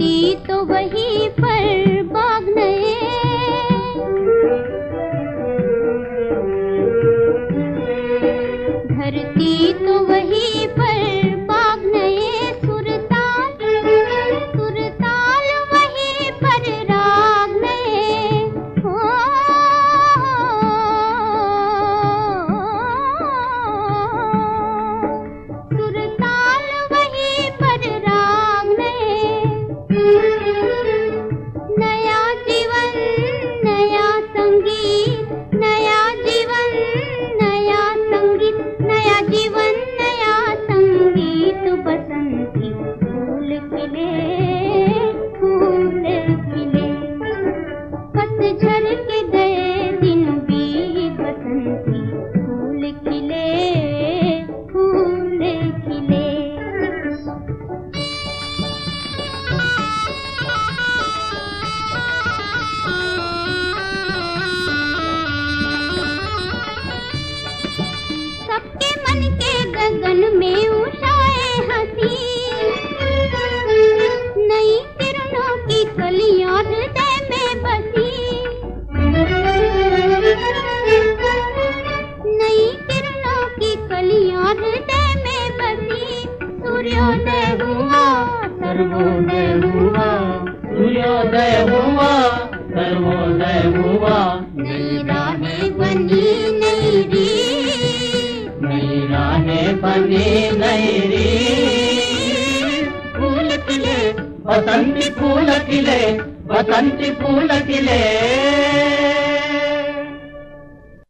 की तो वहीं पर बाग नए। धरती तो वहीं पर बाग नए, सुरताल सुरताल वहीं पर रा सर्वोदय हुआ। सूर्योदय हुआ सर्वोदय हुआ। नई राहें बनी नई री। नई राहें बनी नई री। फूल किले बसंती फूल किले बसंती फूल खिले।